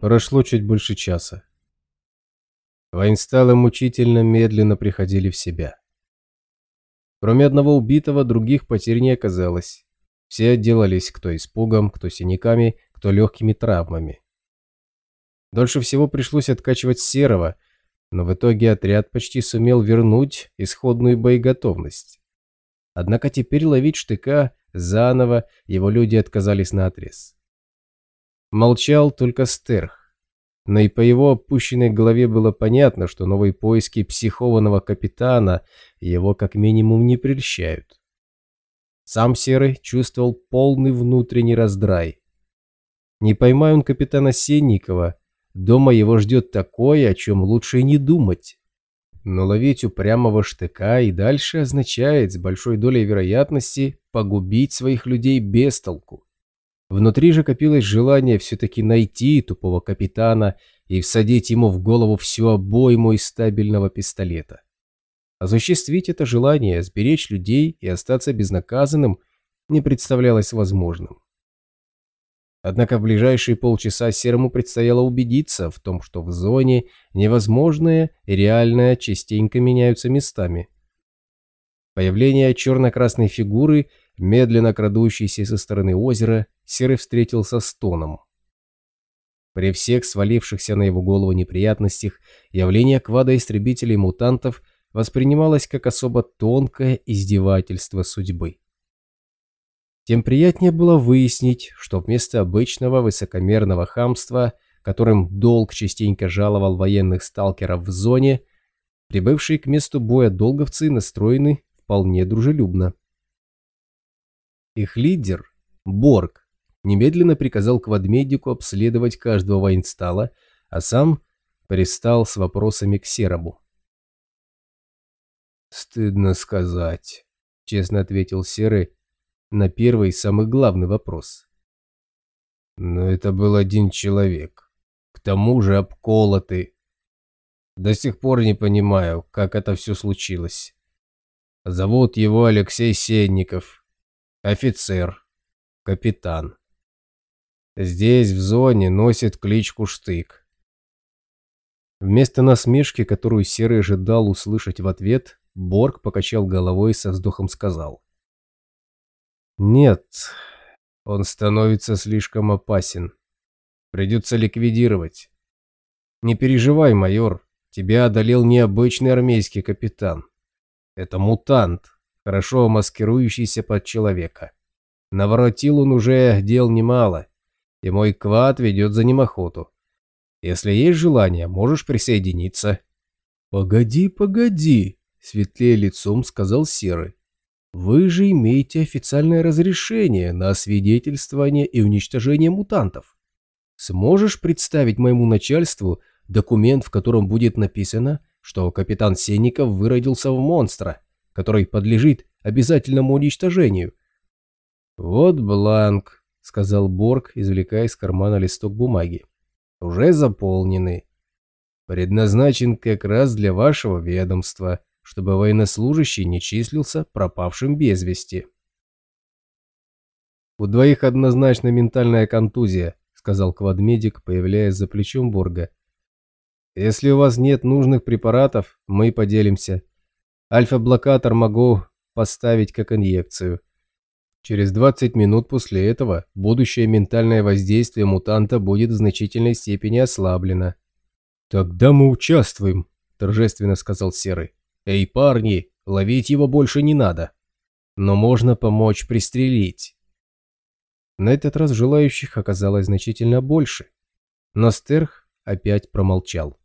Прошло чуть больше часа. Воинсталы мучительно медленно приходили в себя. Кроме одного убитого, других потерь не оказалось. Все отделались кто испугом, кто синяками, кто легкими травмами. Дольше всего пришлось откачивать Серого, но в итоге отряд почти сумел вернуть исходную боеготовность. Однако теперь ловить штыка заново его люди отказались на отрез. Молчал только Стерх. Но и по его опущенной голове было понятно, что новые поиски психованного капитана его как минимум не прельщают. Сам Серый чувствовал полный внутренний раздрай. Не поймай он капитана Сенникова, дома его ждет такое, о чем лучше и не думать. Но ловить упрямого штыка и дальше означает с большой долей вероятности погубить своих людей без толку. Внутри же копилось желание все-таки найти тупого капитана и всадить ему в голову всю обойму из стабильного пистолета. Осуществить это желание, сберечь людей и остаться безнаказанным не представлялось возможным. Однако в ближайшие полчаса Серому предстояло убедиться в том, что в зоне невозможное и реальное частенько меняются местами. Появление черно-красной фигуры медленно крадущийся со стороны озера, Серый встретился с тоном. При всех свалившихся на его голову неприятностях явление квада истребителей-мутантов воспринималось как особо тонкое издевательство судьбы. Тем приятнее было выяснить, что вместо обычного высокомерного хамства, которым долг частенько жаловал военных сталкеров в зоне, прибывшие к месту боя долговцы настроены вполне дружелюбно. Их лидер, Борг, немедленно приказал квадмедику обследовать каждого воинстала, а сам пристал с вопросами к Серобу. «Стыдно сказать», — честно ответил Серый на первый самый главный вопрос. «Но это был один человек, к тому же обколотый. До сих пор не понимаю, как это все случилось. Зовут его Алексей Сенников, Офицер. Капитан. Здесь, в зоне, носит кличку Штык. Вместо насмешки, которую Серый ожидал услышать в ответ, Борг покачал головой и со вздохом сказал. «Нет, он становится слишком опасен. Придется ликвидировать. Не переживай, майор, тебя одолел необычный армейский капитан. Это мутант, хорошо маскирующийся под человека. Наворотил он уже дел немало, и мой квад ведет за ним охоту. Если есть желание, можешь присоединиться». «Погоди, погоди», — светлее лицом сказал Серый. «Вы же имеете официальное разрешение на освидетельствование и уничтожение мутантов. Сможешь представить моему начальству документ, в котором будет написано, что капитан Сенников выродился в монстра, который подлежит обязательному уничтожению. «Вот бланк», — сказал Борг, извлекая из кармана листок бумаги. «Уже заполненный. Предназначен как раз для вашего ведомства, чтобы военнослужащий не числился пропавшим без вести». «У двоих однозначно ментальная контузия», — сказал квадмедик, появляясь за плечом Борга. «Если у вас нет нужных препаратов, мы поделимся. Альфа-блокатор могу поставить как инъекцию. Через 20 минут после этого будущее ментальное воздействие мутанта будет в значительной степени ослаблено. «Тогда мы участвуем», – торжественно сказал Серый. «Эй, парни, ловить его больше не надо. Но можно помочь пристрелить». На этот раз желающих оказалось значительно больше. Но Стерх опять промолчал.